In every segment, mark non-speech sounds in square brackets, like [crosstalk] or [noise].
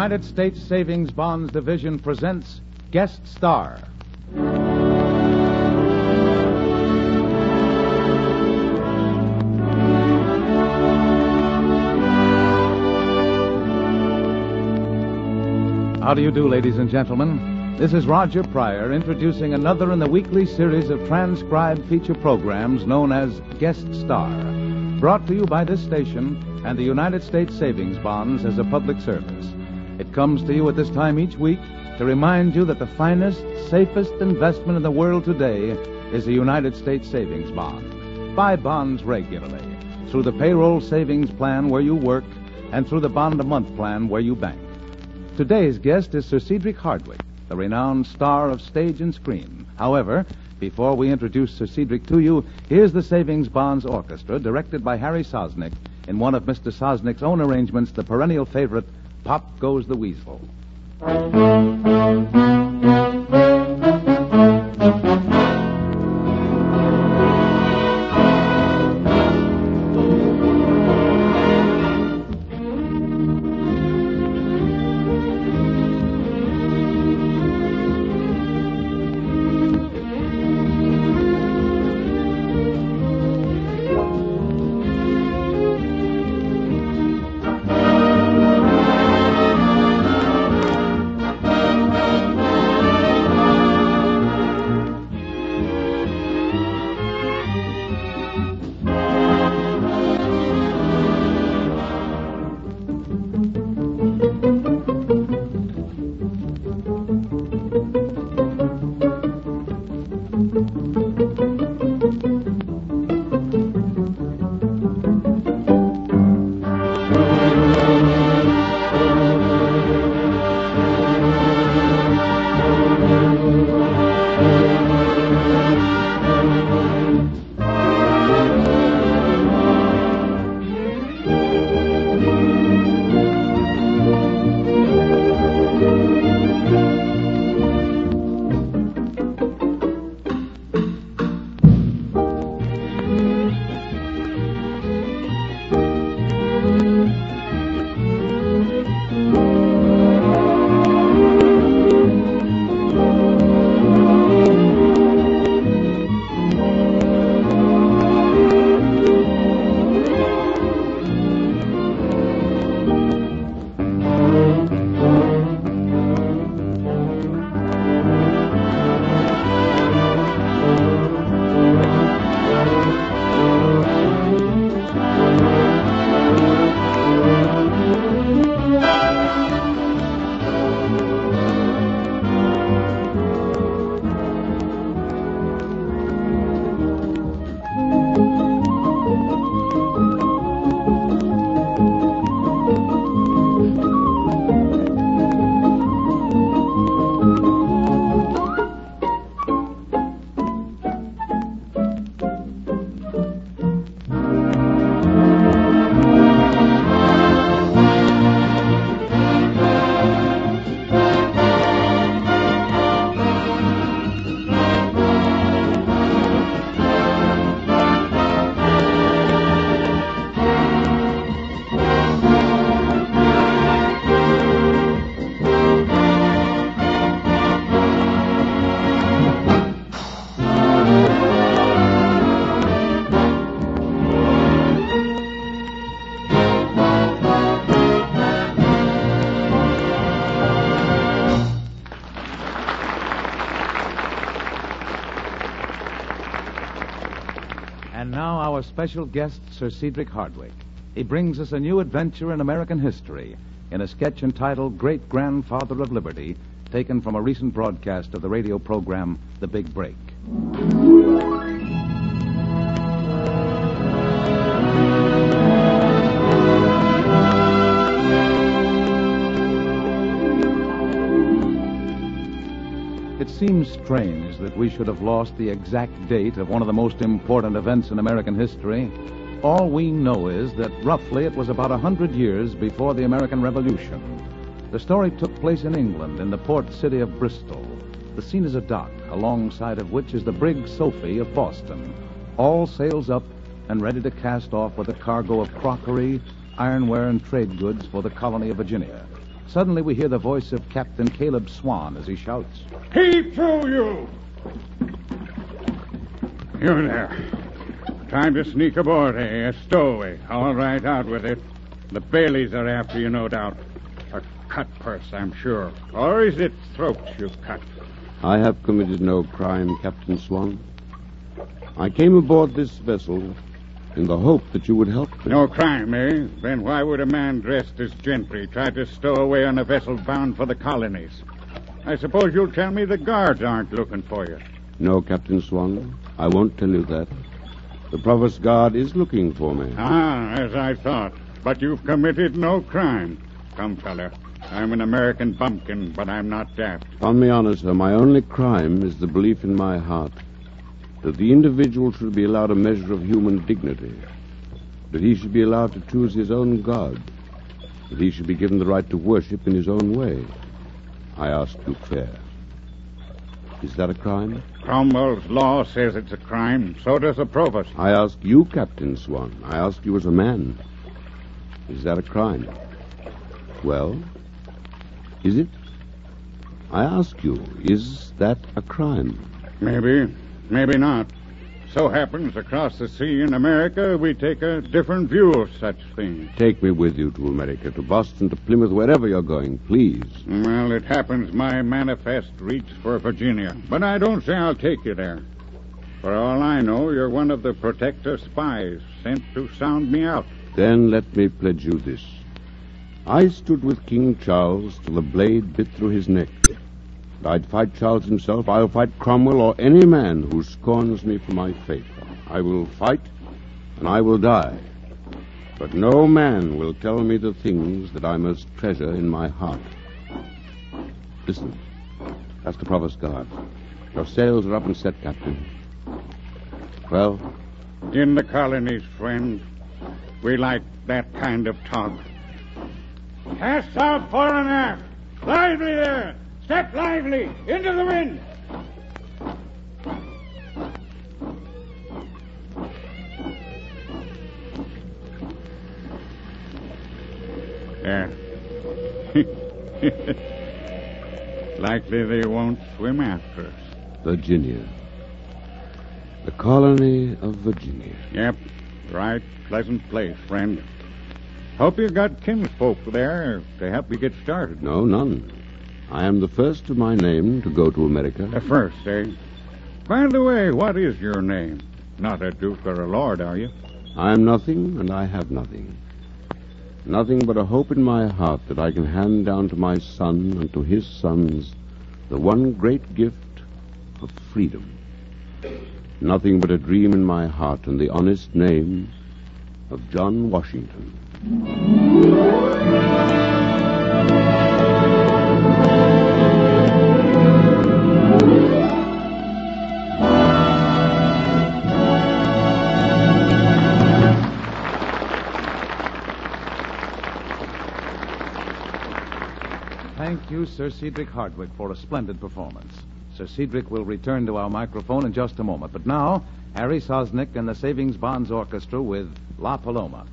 United States Savings Bonds Division presents Guest Star. How do you do, ladies and gentlemen? This is Roger Pryor introducing another in the weekly series of transcribed feature programs known as Guest Star, brought to you by this station and the United States Savings Bonds as a public service. It comes to you at this time each week to remind you that the finest, safest investment in the world today is the United States Savings Bond. Buy bonds regularly through the payroll savings plan where you work and through the bond a month plan where you bank. Today's guest is Sir Cedric Hardwicke, the renowned star of stage and screen. However, before we introduce Sir Cedric to you, here's the Savings Bonds Orchestra, directed by Harry Sosnick, in one of Mr. Sosnick's own arrangements, the perennial favorite, Pop Goes the Weasel. Special guest, Sir Cedric Hardwicke. He brings us a new adventure in American history in a sketch entitled Great Grandfather of Liberty, taken from a recent broadcast of the radio program The Big Break. Seems strange that we should have lost the exact date of one of the most important events in American history. All we know is that roughly it was about a hundred years before the American Revolution. The story took place in England, in the port city of Bristol. The scene is a dock, alongside of which is the brig Sophie of Boston, all sails up and ready to cast off with a cargo of crockery, ironware, and trade goods for the colony of Virginia. Suddenly, we hear the voice of Captain Caleb Swan as he shouts. Heave to, you! You there. Time to sneak aboard, eh? A stowaway. All right, out with it. The Baileys are after you, no doubt. A cut purse, I'm sure. Or is it throats you've cut? I have committed no crime, Captain Swan. I came aboard this vessel in the hope that you would help me. No crime, eh? Then why would a man dressed as gentry try to stow away on a vessel bound for the colonies? I suppose you'll tell me the guards aren't looking for you. No, Captain Swan. I won't tell you that. The Provost Guard is looking for me. Ah, as I thought. But you've committed no crime. Come, fella. I'm an American bumpkin, but I'm not daft. On me honor, sir, my only crime is the belief in my heart that the individual should be allowed a measure of human dignity, that he should be allowed to choose his own God, that he should be given the right to worship in his own way. I ask you fair. Is that a crime? Cromwell's law says it's a crime. So does the provost. I ask you, Captain Swan. I ask you as a man. Is that a crime? Well, is it? I ask you, is that a crime? Maybe, maybe not. So happens across the sea in America, we take a different view of such things. Take me with you to America, to Boston, to Plymouth, wherever you're going, please. Well, it happens my manifest reads for Virginia, but I don't say I'll take you there. For all I know, you're one of the protector spies sent to sound me out. Then let me pledge you this. I stood with King Charles till the blade bit through his neck. I'd fight Charles himself. I'll fight Cromwell or any man who scorns me for my faith. I will fight and I will die. But no man will tell me the things that I must treasure in my heart. Listen. That's the Provost Guard. Your sails are up and set, Captain. Well? In the colonies, friend, we like that kind of talk. Cast out foreigner! Lively there! Step lively! Into the wind! There. [laughs] Likely they won't swim after us. Virginia. The colony of Virginia. Yep. Right. Pleasant place, friend. Hope you got kinsfolk there to help you get started. No, none. I am the first of my name to go to America. The first, eh? By the way, what is your name? Not a duke or a lord, are you? I am nothing, and I have nothing. Nothing but a hope in my heart that I can hand down to my son and to his sons the one great gift of freedom. Nothing but a dream in my heart and the honest name of John Washington. Thank you, Sir Cedric Hardwicke, for a splendid performance. Sir Cedric will return to our microphone in just a moment. But now, Harry Sosnick and the Savings Bonds Orchestra with La Paloma.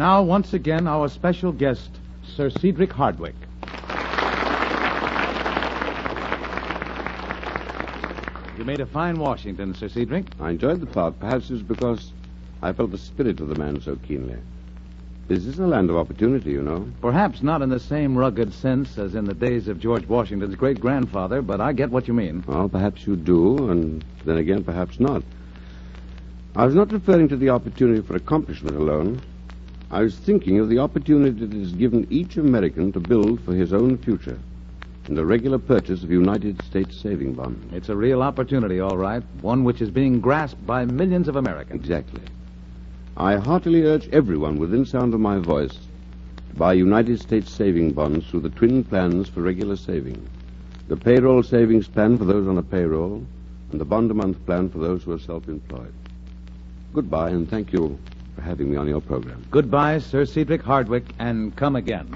Now, once again, our special guest, Sir Cedric Hardwicke. You made a fine Washington, Sir Cedric. I enjoyed the part. Perhaps it was because I felt the spirit of the man so keenly. This is a land of opportunity, you know. Perhaps not in the same rugged sense as in the days of George Washington's great grandfather, but I get what you mean. Well, perhaps you do, and then again, perhaps not. I was not referring to the opportunity for accomplishment alone. I was thinking of the opportunity that is given each American to build for his own future in the regular purchase of United States saving bonds. It's a real opportunity, all right. One which is being grasped by millions of Americans. Exactly. I heartily urge everyone within sound of my voice to buy United States saving bonds through the twin plans for regular saving. The payroll savings plan for those on a payroll, and the bond a month plan for those who are self employed. Goodbye, and thank you for having me on your program. Goodbye, Sir Cedric Hardwicke, and come again.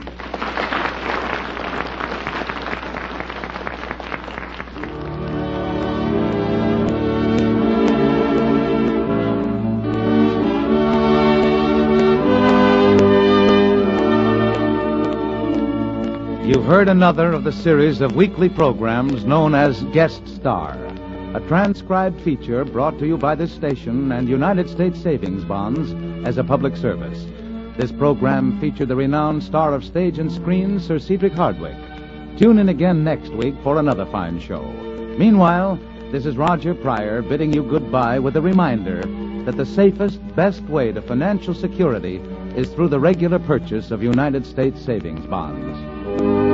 You've heard another of the series of weekly programs known as Guest Star, a transcribed feature brought to you by this station and United States Savings Bonds as a public service. This program featured the renowned star of stage and screen, Sir Cedric Hardwicke. Tune in again next week for another fine show. Meanwhile, this is Roger Pryor bidding you goodbye with a reminder that the safest, best way to financial security is through the regular purchase of United States savings bonds.